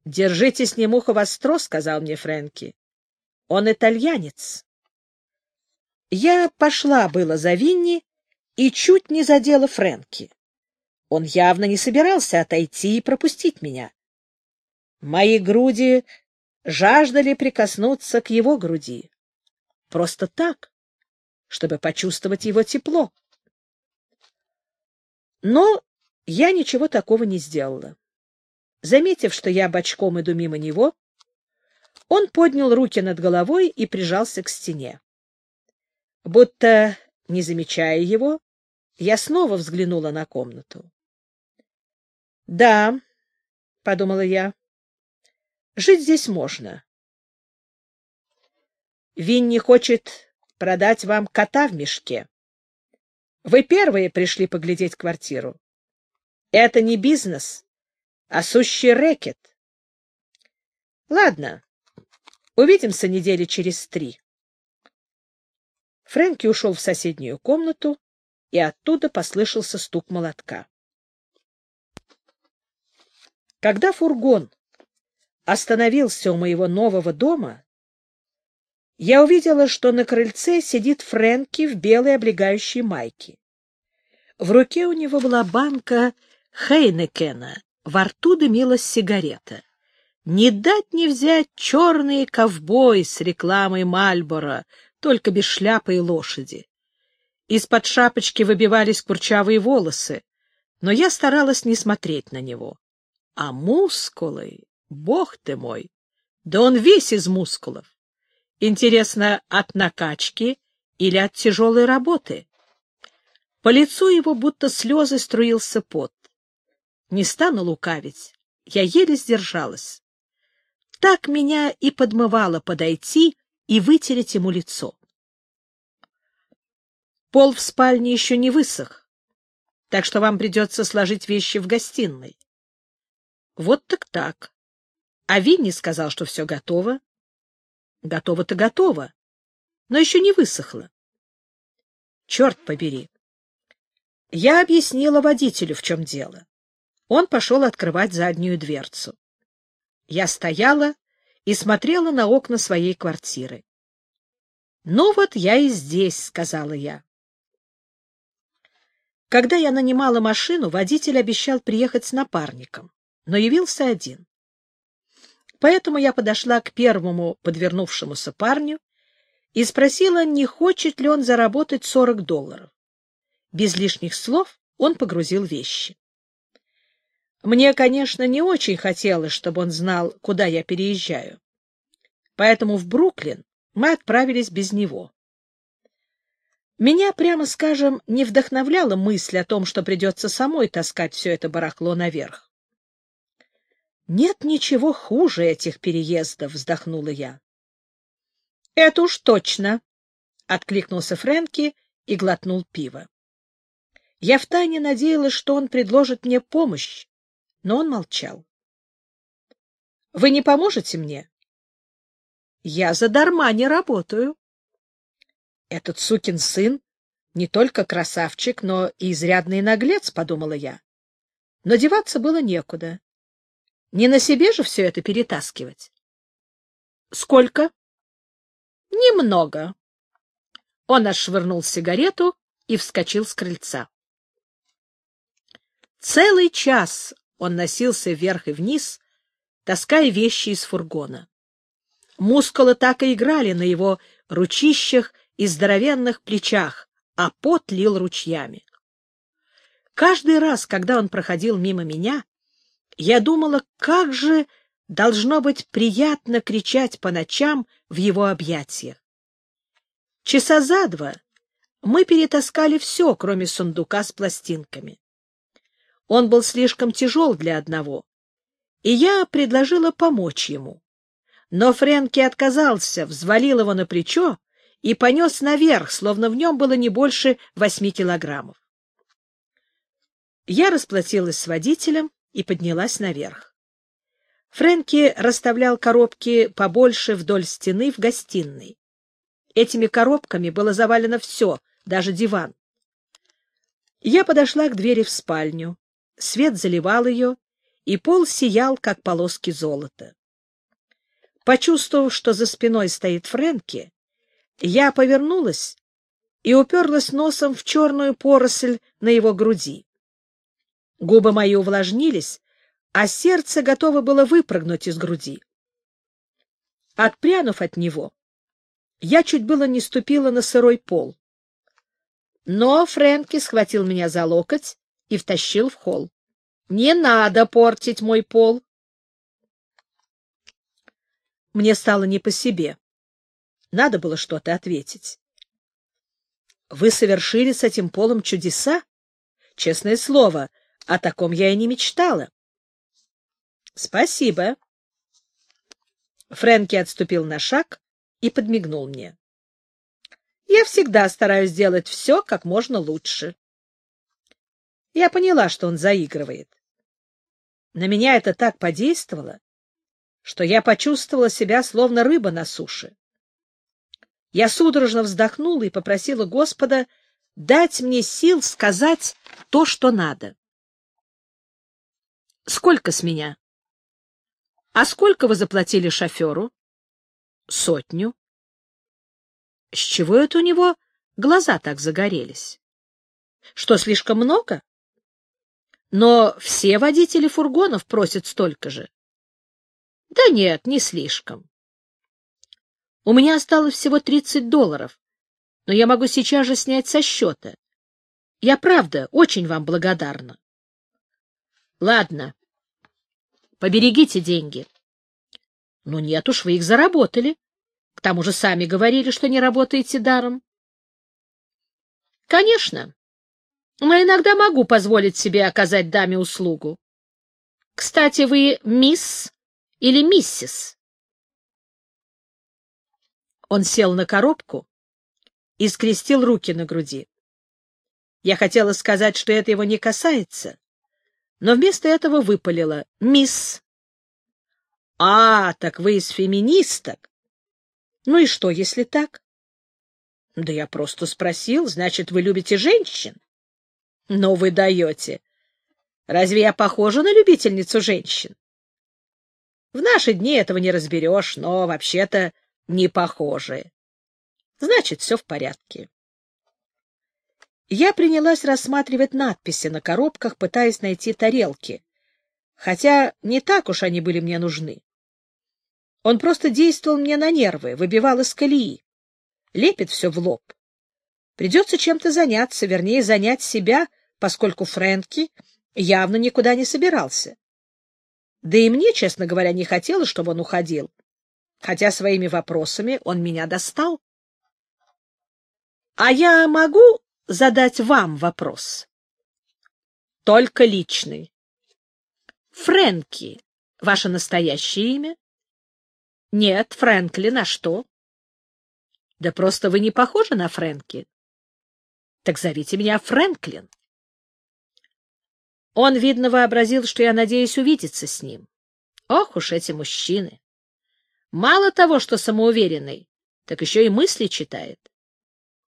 — Держите с ним ухо востро, — сказал мне Фрэнки. — Он итальянец. Я пошла было за Винни и чуть не задела Фрэнки. Он явно не собирался отойти и пропустить меня. Мои груди жаждали прикоснуться к его груди. Просто так, чтобы почувствовать его тепло. Но я ничего такого не сделала. Заметив, что я бочком иду мимо него, он поднял руки над головой и прижался к стене. Будто, не замечая его, я снова взглянула на комнату. — Да, — подумала я, — жить здесь можно. Винни хочет продать вам кота в мешке. Вы первые пришли поглядеть квартиру. Это не бизнес, а сущий рэкет. Ладно, увидимся недели через три. Фрэнки ушел в соседнюю комнату, и оттуда послышался стук молотка. Когда фургон остановился у моего нового дома, я увидела, что на крыльце сидит Фрэнки в белой облегающей майке. В руке у него была банка Хейнекена, во рту дымилась сигарета. Не дать не взять черные ковбой с рекламой Мальборо, только без шляпы и лошади. Из-под шапочки выбивались курчавые волосы, но я старалась не смотреть на него. А мускулы, бог ты мой, да он весь из мускулов. Интересно, от накачки или от тяжелой работы? По лицу его будто слезы струился пот. Не стану лукавить, я еле сдержалась. Так меня и подмывало подойти и вытереть ему лицо. Пол в спальне еще не высох, так что вам придется сложить вещи в гостиной. Вот так так. А Винни сказал, что все готово. Готово-то готово, но еще не высохло. Черт побери. Я объяснила водителю, в чем дело. Он пошел открывать заднюю дверцу. Я стояла и смотрела на окна своей квартиры. «Ну вот я и здесь», — сказала я. Когда я нанимала машину, водитель обещал приехать с напарником, но явился один. Поэтому я подошла к первому подвернувшемуся парню и спросила, не хочет ли он заработать 40 долларов. Без лишних слов он погрузил вещи. Мне, конечно, не очень хотелось, чтобы он знал, куда я переезжаю. Поэтому в Бруклин мы отправились без него. Меня, прямо скажем, не вдохновляла мысль о том, что придется самой таскать все это барахло наверх. «Нет ничего хуже этих переездов», — вздохнула я. «Это уж точно», — откликнулся Фрэнки и глотнул пиво. Я втайне надеялась, что он предложит мне помощь, но он молчал. — Вы не поможете мне? — Я задарма не работаю. Этот сукин сын не только красавчик, но и изрядный наглец, — подумала я. Но деваться было некуда. Не на себе же все это перетаскивать. — Сколько? — Немного. Он отшвырнул сигарету и вскочил с крыльца. Целый час он носился вверх и вниз, таская вещи из фургона. Мускулы так и играли на его ручищах и здоровенных плечах, а пот лил ручьями. Каждый раз, когда он проходил мимо меня, я думала, как же должно быть приятно кричать по ночам в его объятиях. Часа за два мы перетаскали все, кроме сундука с пластинками. Он был слишком тяжел для одного, и я предложила помочь ему. Но Фрэнки отказался, взвалил его на плечо и понес наверх, словно в нем было не больше восьми килограммов. Я расплатилась с водителем и поднялась наверх. Фрэнки расставлял коробки побольше вдоль стены в гостиной. Этими коробками было завалено все, даже диван. Я подошла к двери в спальню. Свет заливал ее, и пол сиял, как полоски золота. Почувствовав, что за спиной стоит Фрэнки, я повернулась и уперлась носом в черную поросль на его груди. Губы мои увлажнились, а сердце готово было выпрыгнуть из груди. Отпрянув от него, я чуть было не ступила на сырой пол. Но Фрэнки схватил меня за локоть и втащил в холл. — Не надо портить мой пол. Мне стало не по себе. Надо было что-то ответить. — Вы совершили с этим полом чудеса? Честное слово, о таком я и не мечтала. — Спасибо. Фрэнки отступил на шаг и подмигнул мне. Я всегда стараюсь делать все как можно лучше. Я поняла, что он заигрывает. На меня это так подействовало, что я почувствовала себя словно рыба на суше. Я судорожно вздохнула и попросила Господа дать мне сил сказать то, что надо. Сколько с меня? А сколько вы заплатили шоферу? Сотню. С чего это у него глаза так загорелись? Что, слишком много? Но все водители фургонов просят столько же. Да нет, не слишком. У меня осталось всего 30 долларов, но я могу сейчас же снять со счета. Я, правда, очень вам благодарна. Ладно, поберегите деньги. Ну нет уж, вы их заработали. К тому же сами говорили, что не работаете даром. Конечно. Но иногда могу позволить себе оказать даме услугу. Кстати, вы мисс или миссис? Он сел на коробку и скрестил руки на груди. Я хотела сказать, что это его не касается, но вместо этого выпалила «Мисс». «А, так вы из феминисток?» Ну и что, если так? Да я просто спросил, значит, вы любите женщин? Но вы даете. Разве я похожа на любительницу женщин? В наши дни этого не разберешь, но вообще-то не похожие. Значит, все в порядке. Я принялась рассматривать надписи на коробках, пытаясь найти тарелки, хотя не так уж они были мне нужны. Он просто действовал мне на нервы, выбивал из колеи. Лепит все в лоб. Придется чем-то заняться, вернее, занять себя, поскольку Фрэнки явно никуда не собирался. Да и мне, честно говоря, не хотелось, чтобы он уходил, хотя своими вопросами он меня достал. — А я могу задать вам вопрос? — Только личный. — Фрэнки — ваше настоящее имя? — Нет, Фрэнклин, а что? — Да просто вы не похожи на Фрэнки. — Так зовите меня Фрэнклин. Он, видно, вообразил, что я надеюсь увидеться с ним. Ох уж эти мужчины! Мало того, что самоуверенный, так еще и мысли читает.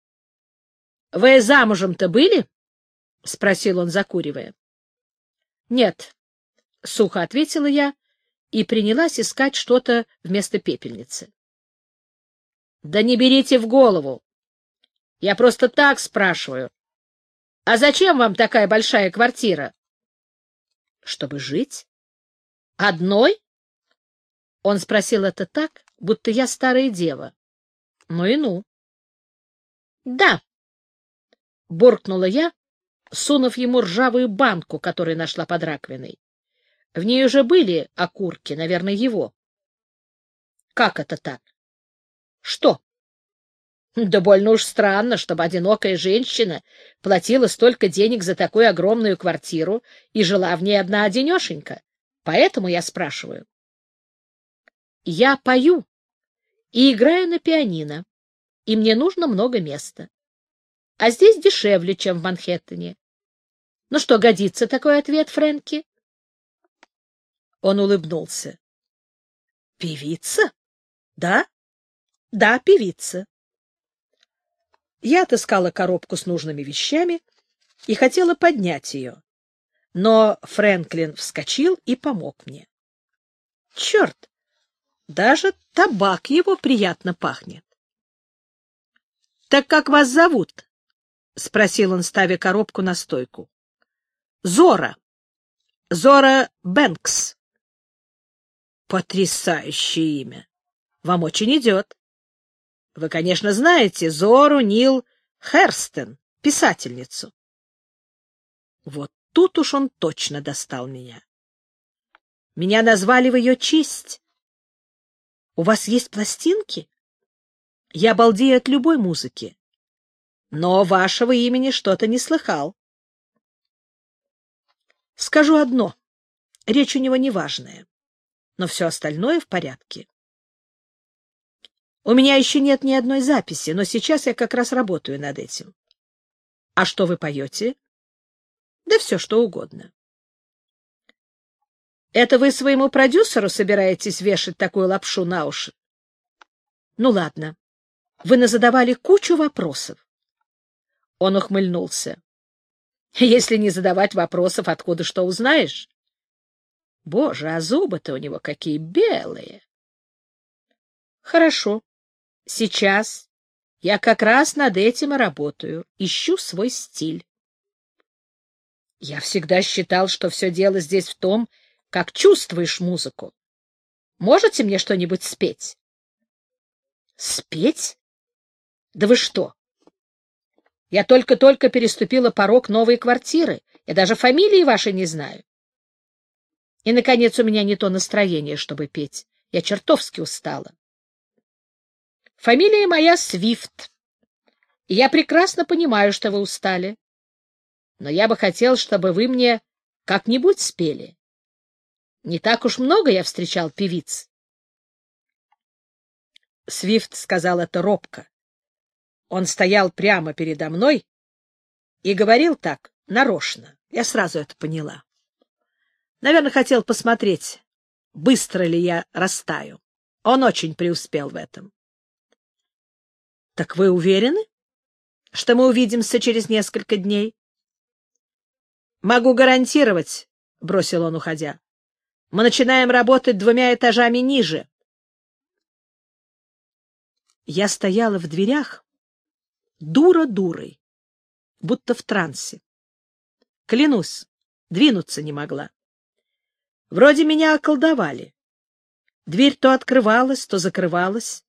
— Вы замужем-то были? — спросил он, закуривая. — Нет, — сухо ответила я и принялась искать что-то вместо пепельницы. — Да не берите в голову. Я просто так спрашиваю. А зачем вам такая большая квартира? — Чтобы жить. — Одной? Он спросил это так, будто я старая дева. Ну и ну. — Да, — буркнула я, сунув ему ржавую банку, которую нашла под раковиной. В ней уже были окурки, наверное, его. Как это так? Что? Да больно уж странно, чтобы одинокая женщина платила столько денег за такую огромную квартиру и жила в ней одна одинешенька. Поэтому я спрашиваю. Я пою и играю на пианино, и мне нужно много места. А здесь дешевле, чем в Манхэттене. Ну что, годится такой ответ, Фрэнки? Он улыбнулся. — Певица? Да? Да, певица. Я отыскала коробку с нужными вещами и хотела поднять ее. Но Фрэнклин вскочил и помог мне. Черт! Даже табак его приятно пахнет. — Так как вас зовут? — спросил он, ставя коробку на стойку. — Зора. Зора Бэнкс. — Потрясающее имя. Вам очень идет. Вы, конечно, знаете Зору Нил Херстен, писательницу. Вот тут уж он точно достал меня. Меня назвали в ее честь. У вас есть пластинки? Я балдею от любой музыки. Но вашего имени что-то не слыхал. Скажу одно. Речь у него неважная, но все остальное в порядке. У меня еще нет ни одной записи, но сейчас я как раз работаю над этим. А что вы поете? Да все, что угодно. Это вы своему продюсеру собираетесь вешать такую лапшу на уши? Ну ладно. Вы назадавали кучу вопросов. Он ухмыльнулся. Если не задавать вопросов, откуда что узнаешь? Боже, а зубы-то у него какие белые! Хорошо. Сейчас я как раз над этим и работаю, ищу свой стиль. Я всегда считал, что все дело здесь в том, как чувствуешь музыку. Можете мне что-нибудь спеть? Спеть? Да вы что? Я только-только переступила порог новой квартиры. Я даже фамилии вашей не знаю. И, наконец, у меня не то настроение, чтобы петь. Я чертовски устала. Фамилия моя Свифт. Я прекрасно понимаю, что вы устали. Но я бы хотел, чтобы вы мне как-нибудь спели. Не так уж много я встречал певиц. Свифт сказал это робко. Он стоял прямо передо мной и говорил так, нарочно. Я сразу это поняла. Наверное, хотел посмотреть, быстро ли я растаю. Он очень преуспел в этом. — Так вы уверены, что мы увидимся через несколько дней? — Могу гарантировать, — бросил он, уходя. — Мы начинаем работать двумя этажами ниже. Я стояла в дверях, дура дурой, будто в трансе. Клянусь, двинуться не могла. Вроде меня околдовали. Дверь то открывалась, то закрывалась.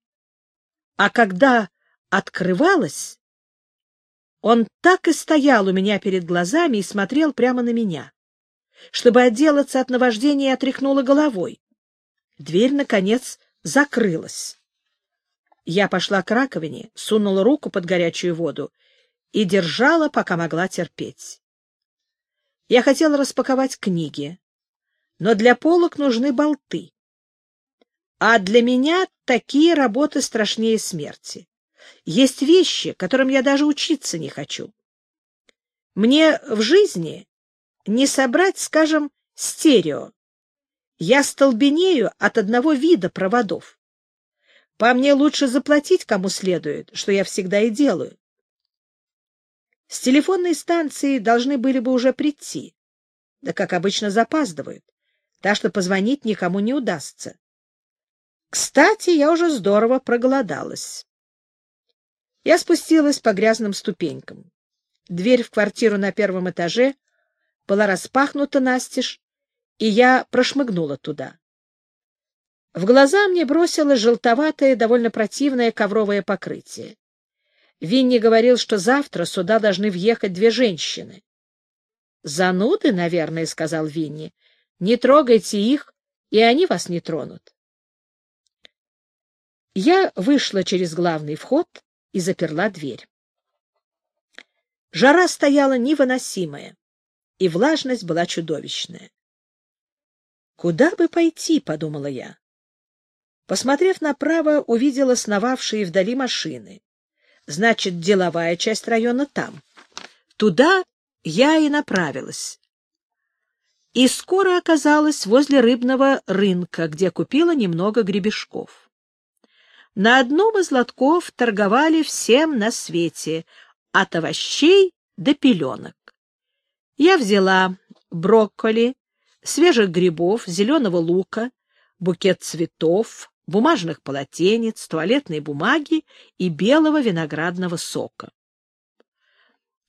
А когда открывалась, он так и стоял у меня перед глазами и смотрел прямо на меня. Чтобы отделаться от наваждения, я тряхнула головой. Дверь, наконец, закрылась. Я пошла к раковине, сунула руку под горячую воду и держала, пока могла терпеть. Я хотела распаковать книги, но для полок нужны болты. А для меня такие работы страшнее смерти. Есть вещи, которым я даже учиться не хочу. Мне в жизни не собрать, скажем, стерео. Я столбенею от одного вида проводов. По мне лучше заплатить кому следует, что я всегда и делаю. С телефонной станции должны были бы уже прийти. Да, как обычно, запаздывают, так что позвонить никому не удастся. Кстати, я уже здорово проголодалась. Я спустилась по грязным ступенькам. Дверь в квартиру на первом этаже была распахнута настежь, и я прошмыгнула туда. В глаза мне бросилось желтоватое, довольно противное ковровое покрытие. Винни говорил, что завтра сюда должны въехать две женщины. — Зануды, наверное, — сказал Винни. — Не трогайте их, и они вас не тронут. Я вышла через главный вход и заперла дверь. Жара стояла невыносимая, и влажность была чудовищная. «Куда бы пойти?» — подумала я. Посмотрев направо, увидела сновавшие вдали машины. Значит, деловая часть района там. Туда я и направилась. И скоро оказалась возле рыбного рынка, где купила немного гребешков. На одном из лотков торговали всем на свете, от овощей до пеленок. Я взяла брокколи, свежих грибов, зеленого лука, букет цветов, бумажных полотенец, туалетной бумаги и белого виноградного сока.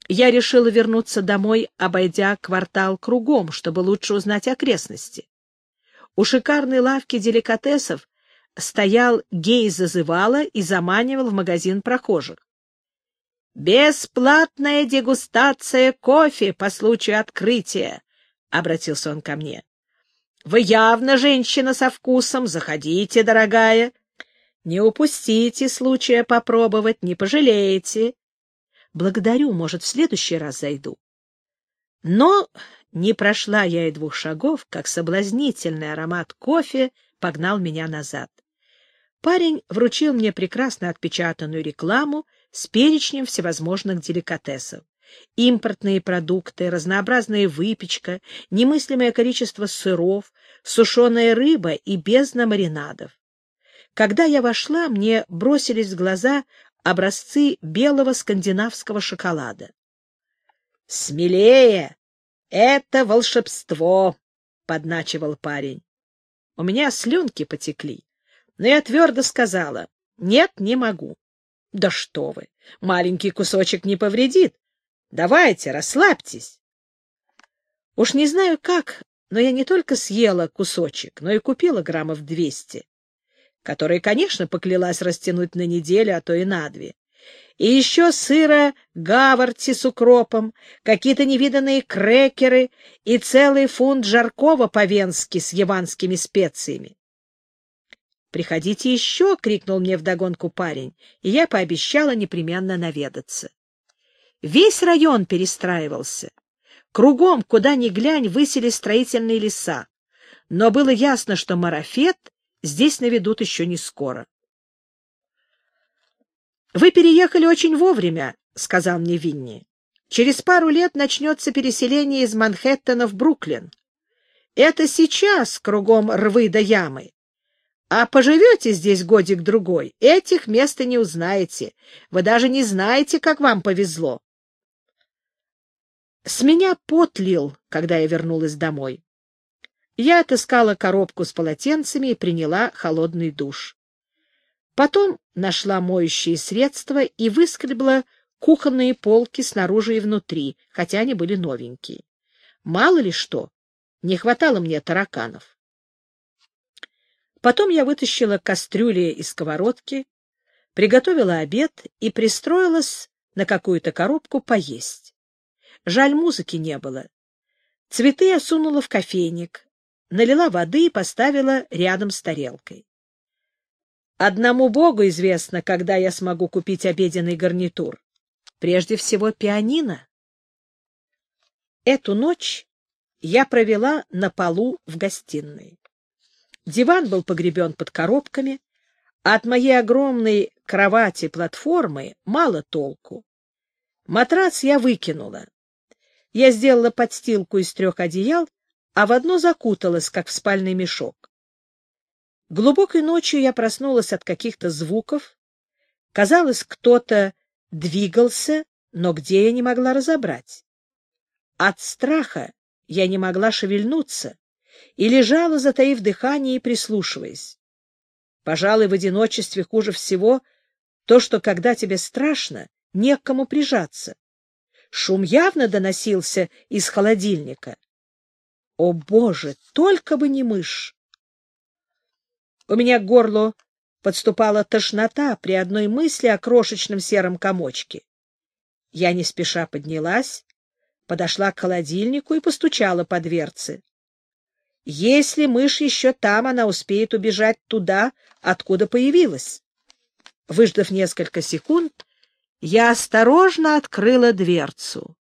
Я решила вернуться домой, обойдя квартал кругом, чтобы лучше узнать окрестности. У шикарной лавки деликатесов стоял гей-зазывала и заманивал в магазин прохожих. «Бесплатная дегустация кофе по случаю открытия», — обратился он ко мне. Вы явно женщина со вкусом, заходите, дорогая. Не упустите случая попробовать, не пожалеете. Благодарю, может, в следующий раз зайду. Но не прошла я и двух шагов, как соблазнительный аромат кофе погнал меня назад. Парень вручил мне прекрасно отпечатанную рекламу с перечнем всевозможных деликатесов импортные продукты, разнообразная выпечка, немыслимое количество сыров, сушеная рыба и бездна маринадов. Когда я вошла, мне бросились в глаза образцы белого скандинавского шоколада. «Смелее! Это волшебство!» — подначивал парень. У меня слюнки потекли, но я твердо сказала, «Нет, не могу». «Да что вы! Маленький кусочек не повредит. Давайте, расслабьтесь. Уж не знаю как, но я не только съела кусочек, но и купила граммов двести, которые, конечно, поклялась растянуть на неделю, а то и на две. И еще сыра гаварти с укропом, какие-то невиданные крекеры и целый фунт жаркого по-венски с яванскими специями. «Приходите еще!» — крикнул мне вдогонку парень, и я пообещала непременно наведаться. Весь район перестраивался. Кругом, куда ни глянь, высели строительные леса. Но было ясно, что марафет здесь наведут еще не скоро. «Вы переехали очень вовремя», — сказал мне Винни. «Через пару лет начнется переселение из Манхэттена в Бруклин. Это сейчас кругом рвы да ямы. А поживете здесь годик-другой, этих мест и не узнаете. Вы даже не знаете, как вам повезло. С меня потлил, когда я вернулась домой. Я отыскала коробку с полотенцами и приняла холодный душ. Потом нашла моющие средства и выскребла кухонные полки снаружи и внутри, хотя они были новенькие. Мало ли что, не хватало мне тараканов. Потом я вытащила кастрюли и сковородки, приготовила обед и пристроилась на какую-то коробку поесть. Жаль, музыки не было. Цветы я сунула в кофейник, налила воды и поставила рядом с тарелкой. Одному Богу известно, когда я смогу купить обеденный гарнитур. Прежде всего, пианино. Эту ночь я провела на полу в гостиной. Диван был погребен под коробками, от моей огромной кровати-платформы мало толку. Матрац я выкинула. Я сделала подстилку из трех одеял, а в одно закуталась, как в спальный мешок. Глубокой ночью я проснулась от каких-то звуков. Казалось, кто-то двигался, но где я не могла разобрать. От страха я не могла шевельнуться и лежала, затаив дыхание и прислушиваясь. Пожалуй, в одиночестве хуже всего то, что, когда тебе страшно, не к кому прижаться. Шум явно доносился из холодильника. О, Боже, только бы не мышь! У меня к горлу подступала тошнота при одной мысли о крошечном сером комочке. Я не спеша поднялась, подошла к холодильнику и постучала по дверце. Если мышь еще там, она успеет убежать туда, откуда появилась. Выждав несколько секунд, я осторожно открыла дверцу.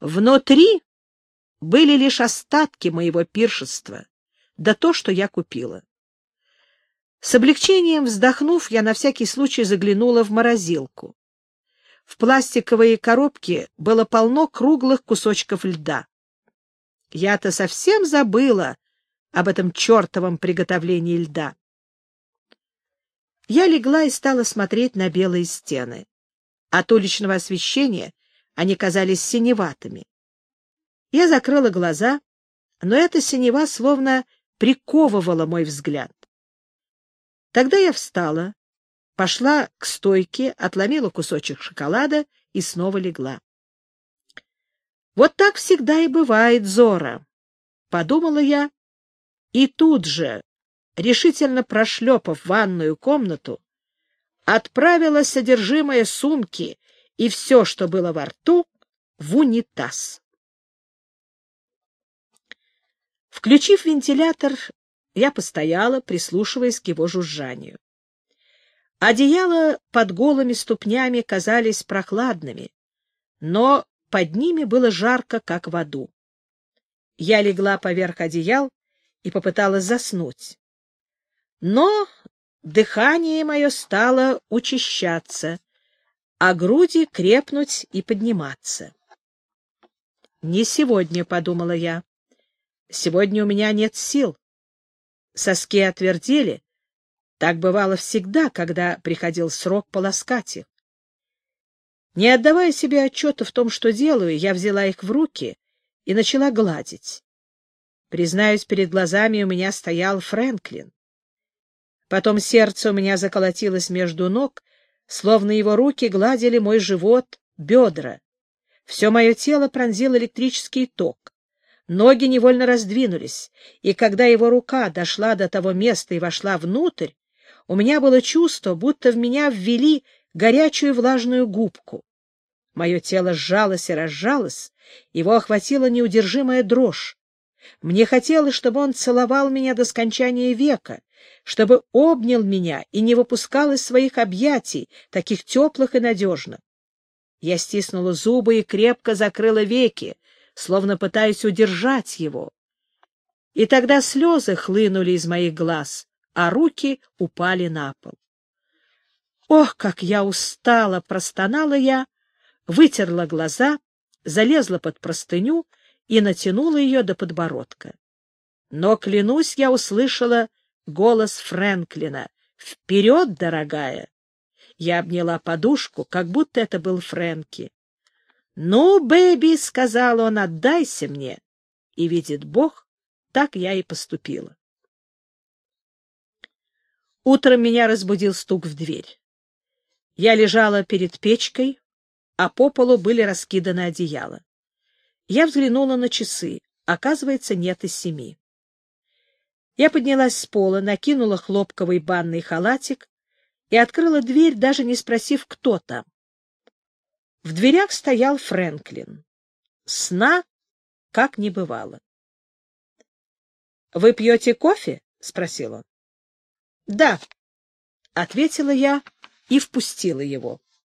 Внутри были лишь остатки моего пиршества, да то, что я купила. С облегчением вздохнув, я на всякий случай заглянула в морозилку. В пластиковой коробке было полно круглых кусочков льда. Я-то совсем забыла об этом чертовом приготовлении льда. Я легла и стала смотреть на белые стены. От уличного освещения они казались синеватыми. Я закрыла глаза, но эта синева словно приковывала мой взгляд. Тогда я встала, пошла к стойке, отломила кусочек шоколада и снова легла. Вот так всегда и бывает, Зора, — подумала я, и тут же, решительно прошлепав ванную комнату, отправила содержимое сумки и все, что было во рту, в унитаз. Включив вентилятор, я постояла, прислушиваясь к его жужжанию. Одеяла под голыми ступнями казались прохладными, но под ними было жарко, как в аду. Я легла поверх одеял и попыталась заснуть. Но дыхание мое стало учащаться, а груди крепнуть и подниматься. «Не сегодня», — подумала я. «Сегодня у меня нет сил. Соски отвердели. Так бывало всегда, когда приходил срок полоскать их. Не отдавая себе отчета в том, что делаю, я взяла их в руки и начала гладить. Признаюсь, перед глазами у меня стоял Фрэнклин. Потом сердце у меня заколотилось между ног, словно его руки гладили мой живот, бедра. Все мое тело пронзил электрический ток. Ноги невольно раздвинулись, и когда его рука дошла до того места и вошла внутрь, у меня было чувство, будто в меня ввели горячую влажную губку. Мое тело сжалось и разжалось, его охватила неудержимая дрожь. Мне хотелось, чтобы он целовал меня до скончания века, чтобы обнял меня и не выпускал из своих объятий, таких теплых и надежных. Я стиснула зубы и крепко закрыла веки, словно пытаясь удержать его. И тогда слезы хлынули из моих глаз, а руки упали на пол. «Ох, как я устала!» — простонала я, вытерла глаза, залезла под простыню и натянула ее до подбородка. Но, клянусь, я услышала голос Фрэнклина. «Вперед, дорогая!» Я обняла подушку, как будто это был Фрэнки. «Ну, бэби», — сказал он, — «отдайся мне». И, видит Бог, так я и поступила. Утром меня разбудил стук в дверь. Я лежала перед печкой, а по полу были раскиданы одеяла. Я взглянула на часы. Оказывается, нет и семи. Я поднялась с пола, накинула хлопковый банный халатик и открыла дверь, даже не спросив, кто там. В дверях стоял Фрэнклин. Сна как не бывало. — Вы пьете кофе? — спросил он. — Да, — ответила я и впустила его.